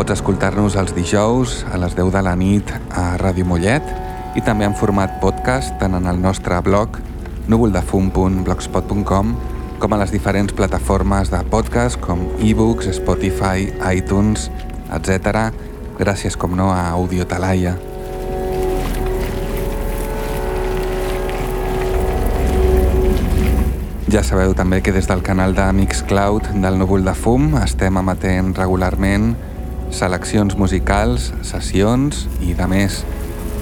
Pots escoltar-nos els dijous a les 10 de la nit a Ràdio Mollet i també en format podcast tant en el nostre blog núvoldefum.blogspot.com com a les diferents plataformes de podcast com ebooks, Spotify, iTunes, etc. Gràcies, com no, a Audio Talaia. Ja sabeu també que des del canal de Mixcloud del Núvol de Fum estem emetent regularment seleccions musicals, sessions i de més.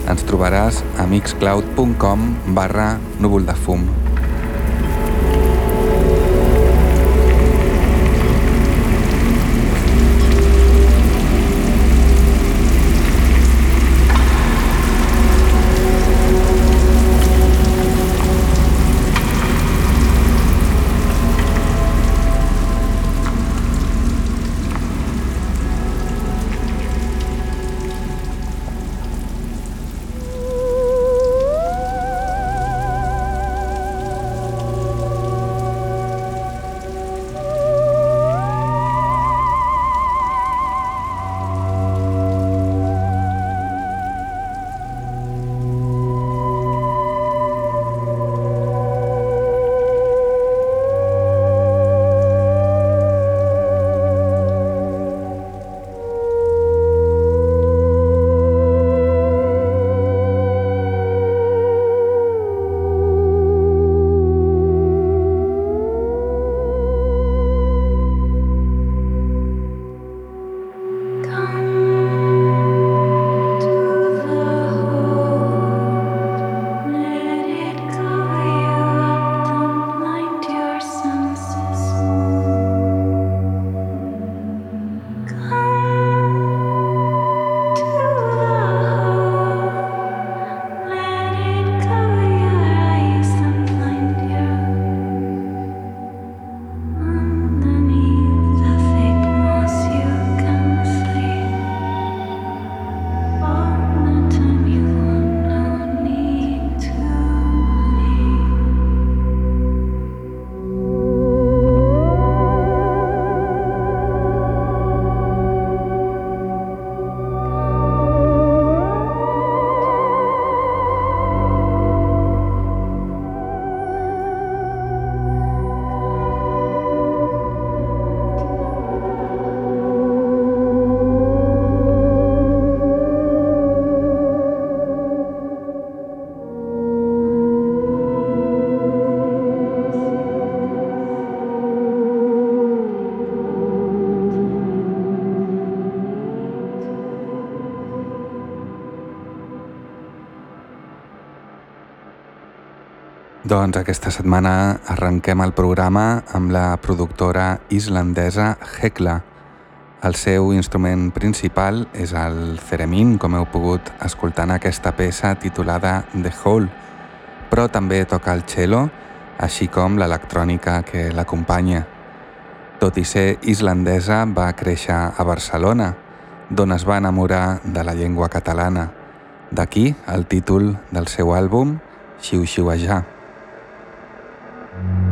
Ens trobaràs a mixcloud.com barra núvol de fum. Doncs aquesta setmana arrenquem el programa amb la productora islandesa Hekla. El seu instrument principal és el theremin, com heu pogut escoltar en aquesta peça titulada The Hole, però també toca el cello, així com l'electrònica que l'acompanya. Tot i ser islandesa, va créixer a Barcelona, d'on es va enamorar de la llengua catalana. D'aquí el títol del seu àlbum, Bye.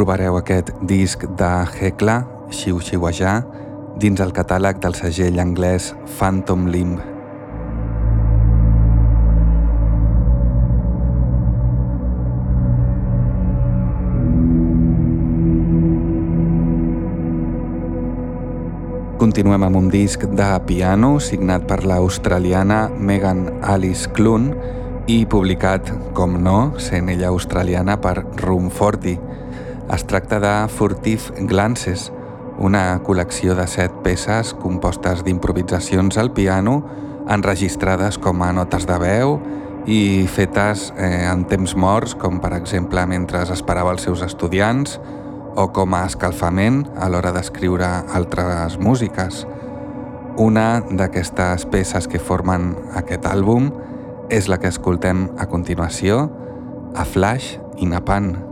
Trobareu aquest disc de Hekla, Xiu Xiuajà, dins el catàleg del segell anglès Phantom Limb. Continuem amb un disc de piano signat per l'australiana Megan Alice Clun i publicat, com no, sent ella australiana per Room 40. Es tracta de Furtive Glances, una col·lecció de set peces compostes d'improvisacions al piano enregistrades com a notes de veu i fetes eh, en temps morts, com per exemple mentre esperava els seus estudiants, o com a escalfament a l'hora d'escriure altres músiques. Una d'aquestes peces que formen aquest àlbum és la que escoltem a continuació, A Flash in a Pan.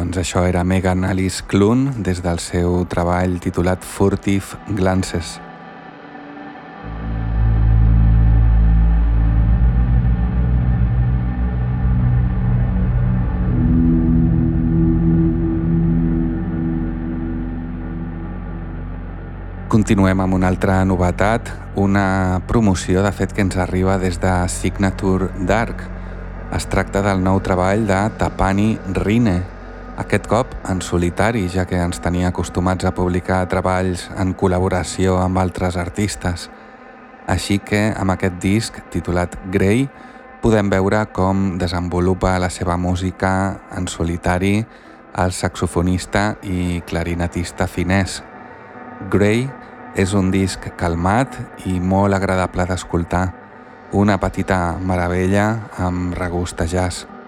Doncs això era Megan Alice Clun des del seu treball titulat Furtive Glances. Continuem amb una altra novetat, una promoció de fet que ens arriba des de Signature Dark. Es tracta del nou treball de Tapani Rine, aquest cop en solitari, ja que ens tenia acostumats a publicar treballs en col·laboració amb altres artistes. Així que amb aquest disc, titulat Grey, podem veure com desenvolupa la seva música en solitari el saxofonista i clarinetista finès. Grey és un disc calmat i molt agradable d'escoltar, una petita meravella amb regust de jazz.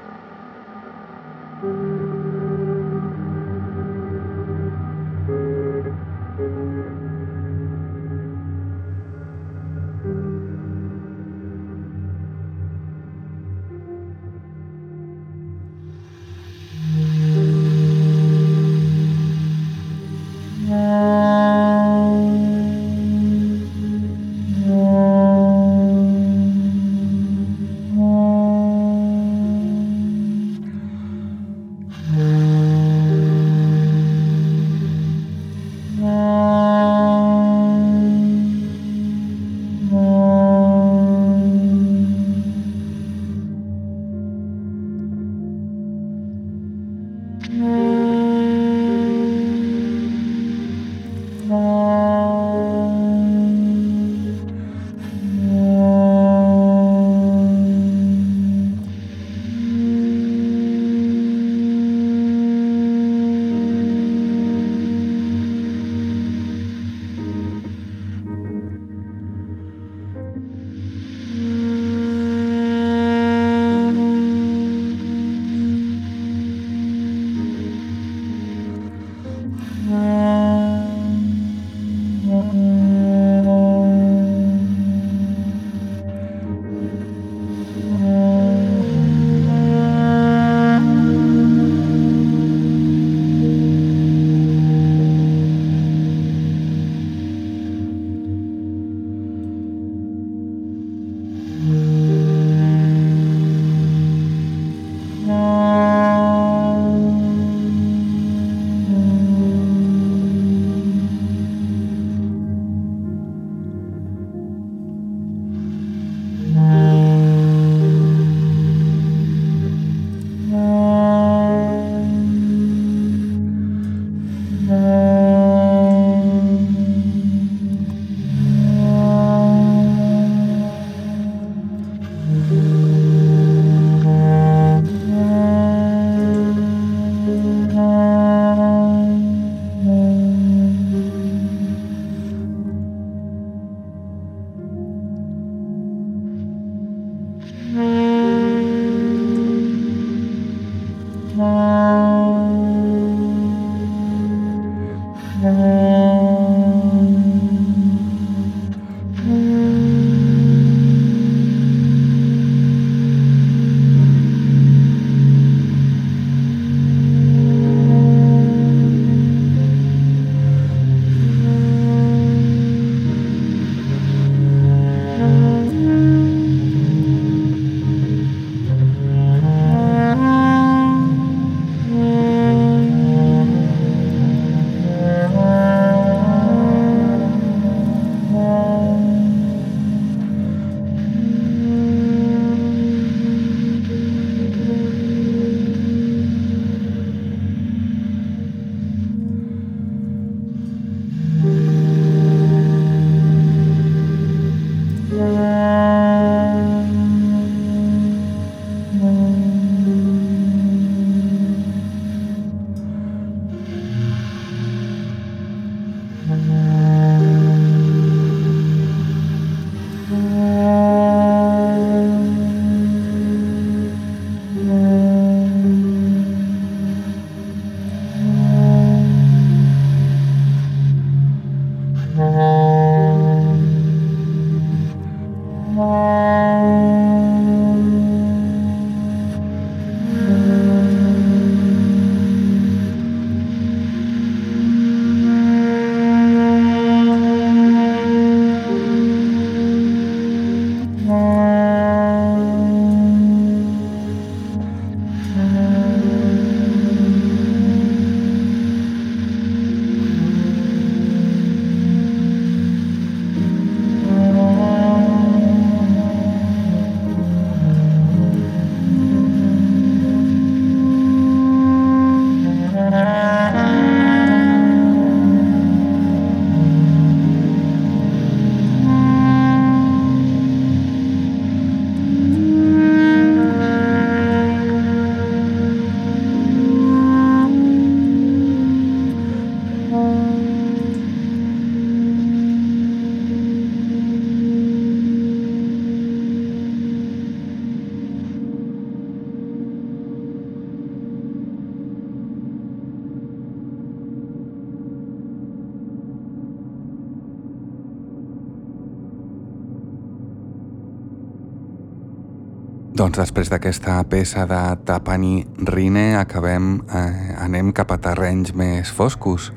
Doncs després d'aquesta peça de Tapani Rine acabem, eh, anem cap a terrenys més foscos,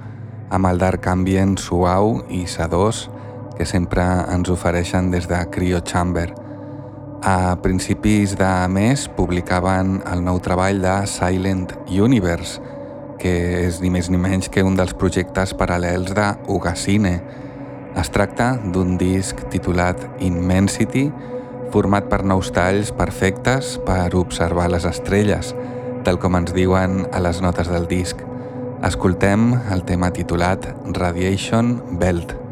amb el dark ambient suau i sedós que sempre ens ofereixen des de Cryo Chamber. A principis de mes publicaven el nou treball de Silent Universe, que és ni més ni menys que un dels projectes paral·lels de Ugasine. Es tracta d'un disc titulat Immensity, format per nous talls perfectes per observar les estrelles, tal com ens diuen a les notes del disc. Escoltem el tema titulat Radiation Belt.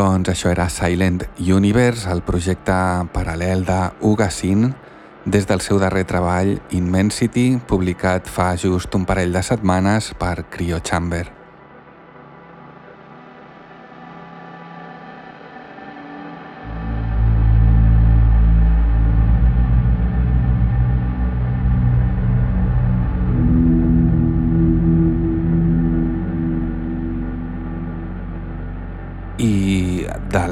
Doncs això era Silent Universe, el projecte paral·lel de Ugasin, des del seu darrer treball Immensity, publicat fa just un parell de setmanes per Cryo Chamber.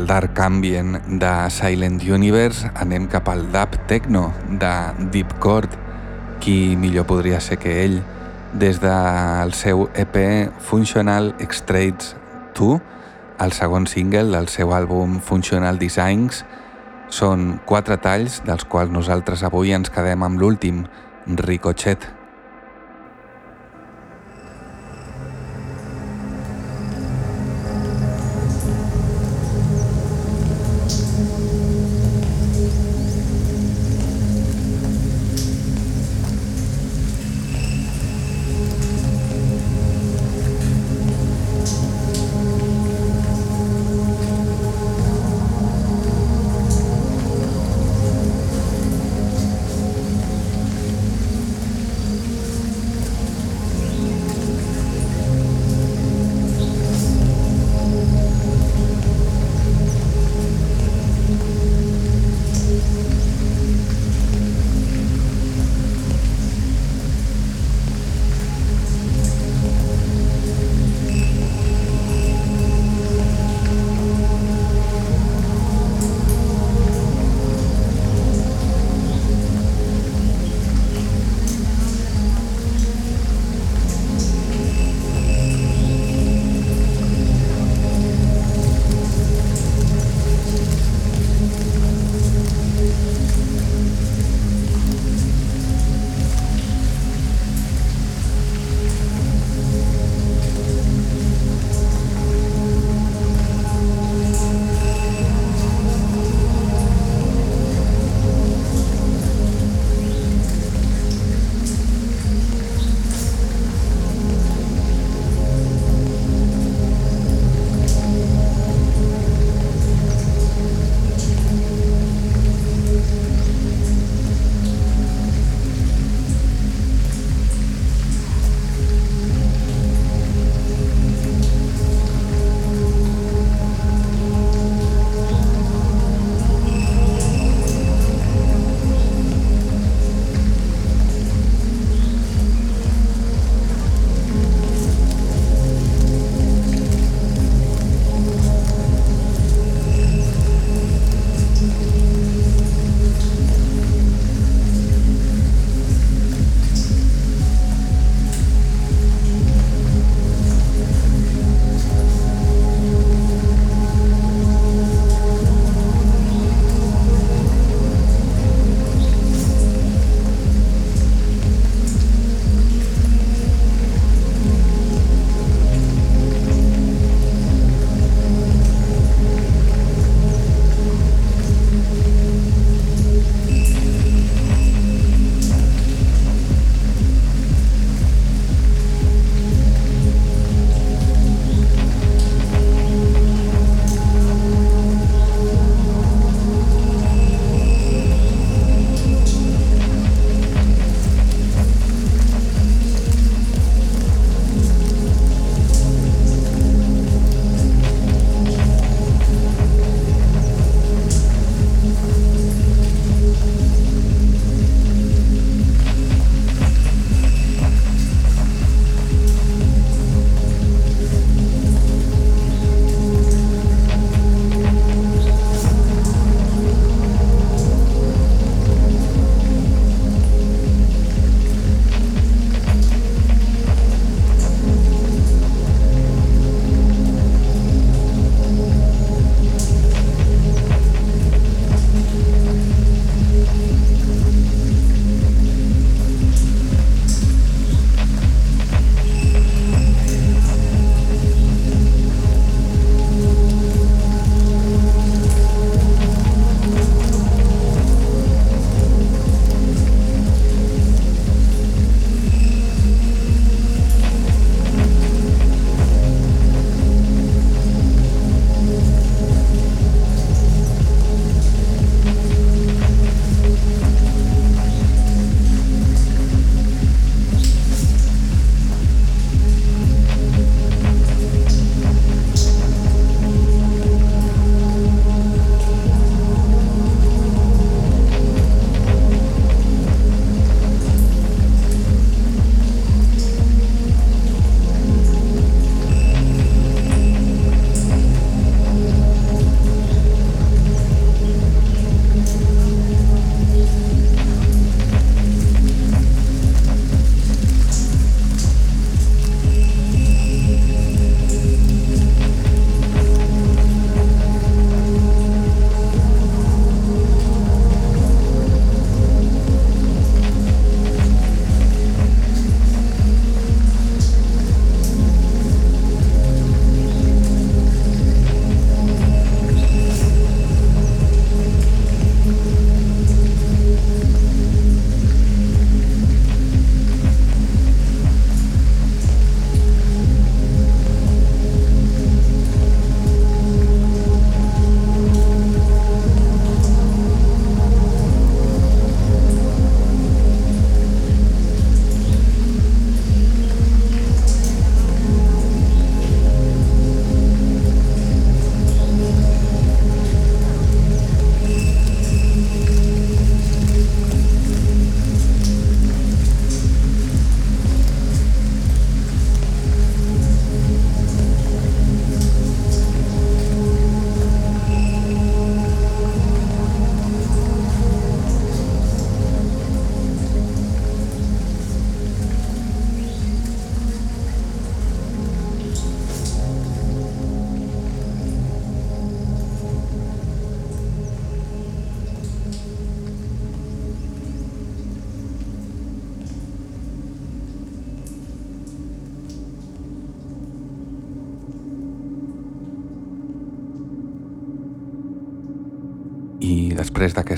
Dark Ambient de Silent Universe anem cap al Dub Techno de Deep Chord, qui millor podria ser que ell, des del seu EP Functional Extraits 2, el segon single del seu àlbum Functional Designs, són quatre talls dels quals nosaltres avui ens quedem amb l'últim, Ricochet.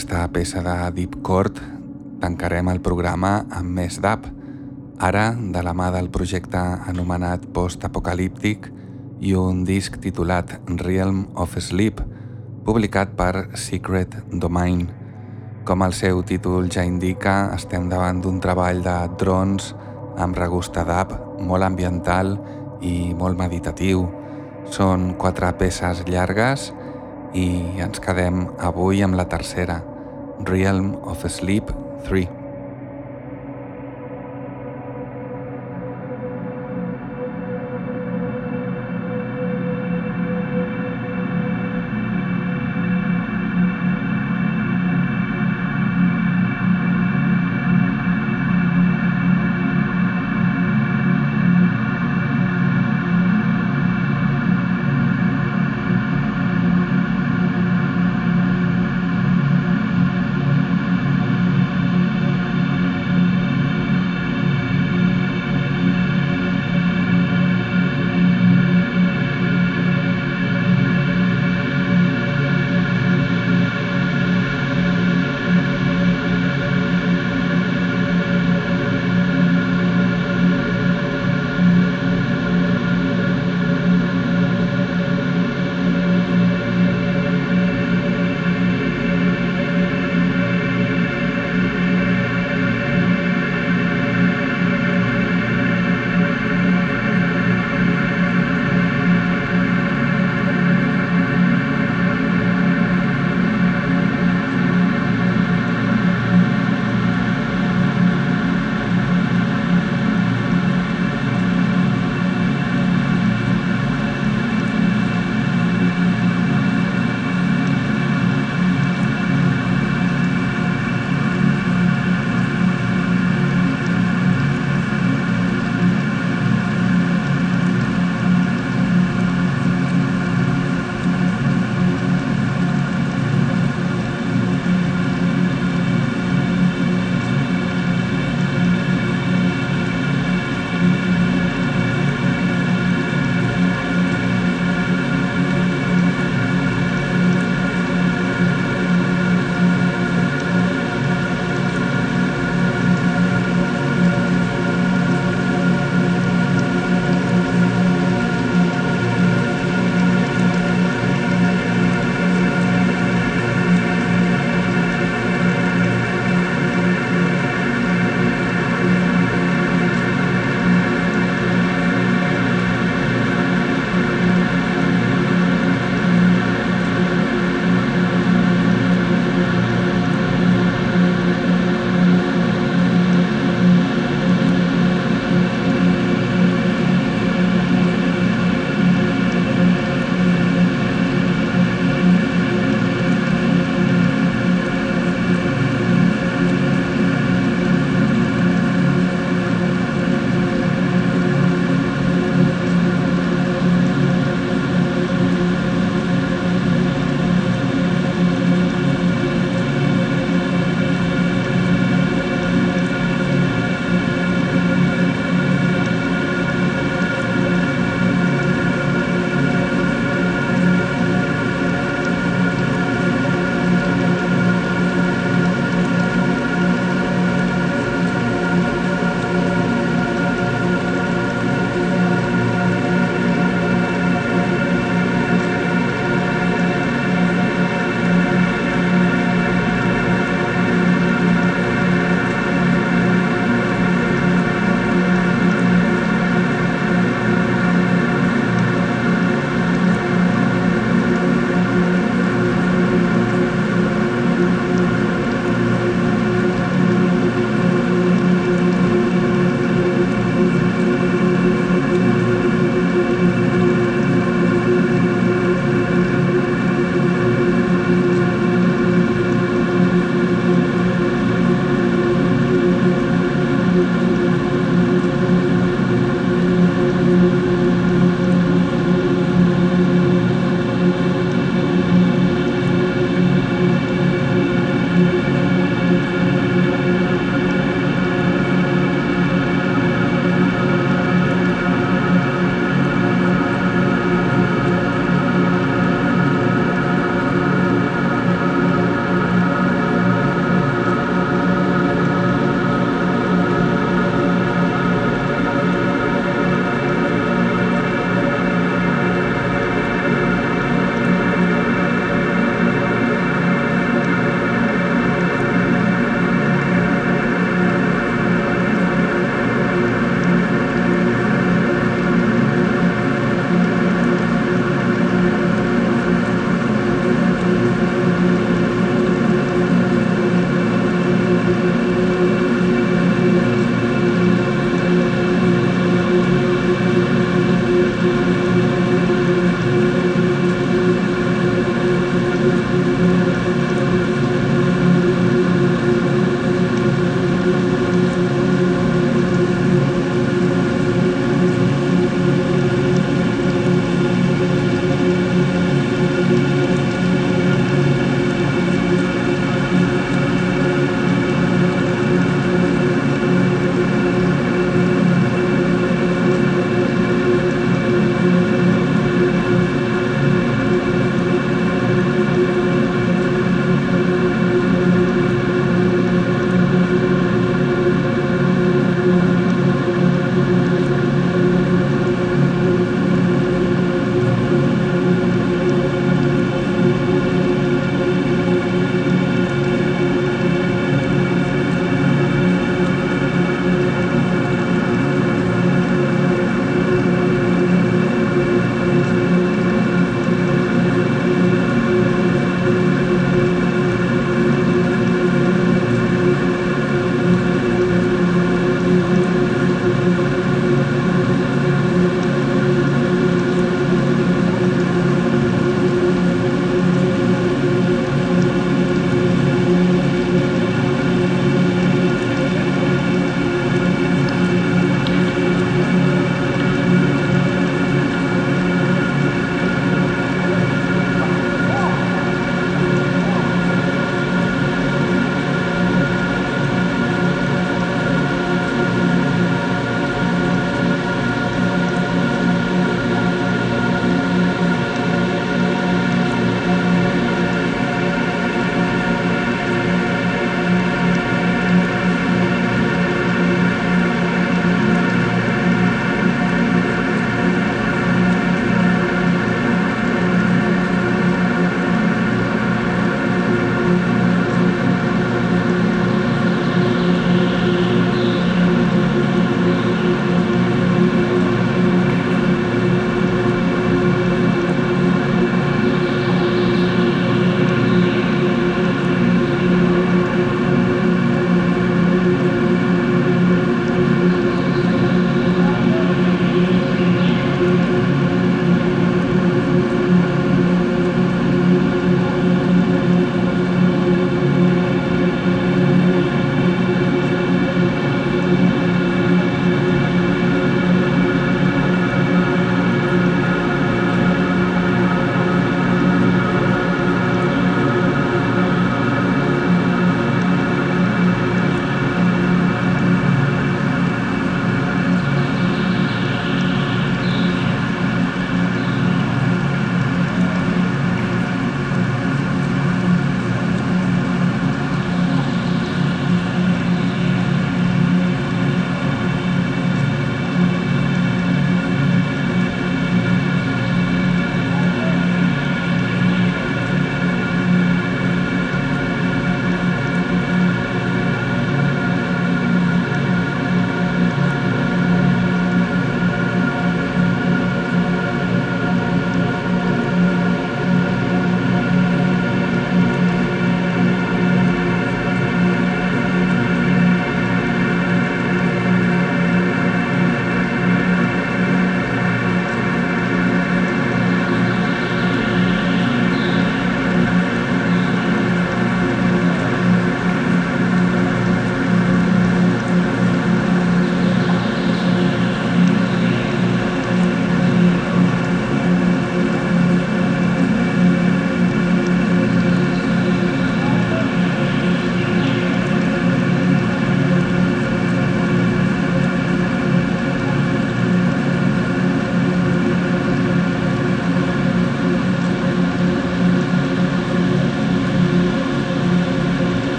D'aquesta peça de Deep Court tancarem el programa amb més DAP, ara de la mà del projecte anomenat Post-Apocalíptic i un disc titulat Realm of Sleep, publicat per Secret Domain. Com el seu títol ja indica, estem davant d'un treball de drons amb regust DAP, molt ambiental i molt meditatiu. Són quatre peces llargues i ens quedem avui amb la tercera, Realm of Sleep 3.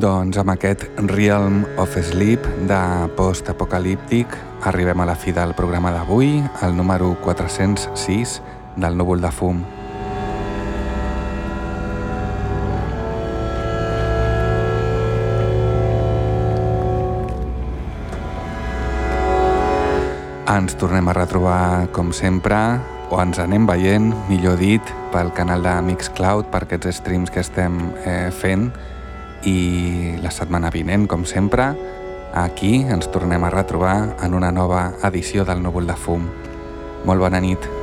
Doncs amb aquest Realm of Sleep de post-apocalíptic arribem a la fi del programa d'avui, el número 406 del núvol de fum. Ens tornem a retrobar, com sempre, o ens anem veient, millor dit, pel canal de Mixcloud per aquests streams que estem eh, fent i la setmana vinent, com sempre, aquí ens tornem a retrobar en una nova edició del Núvol de Fum. Molt bona nit.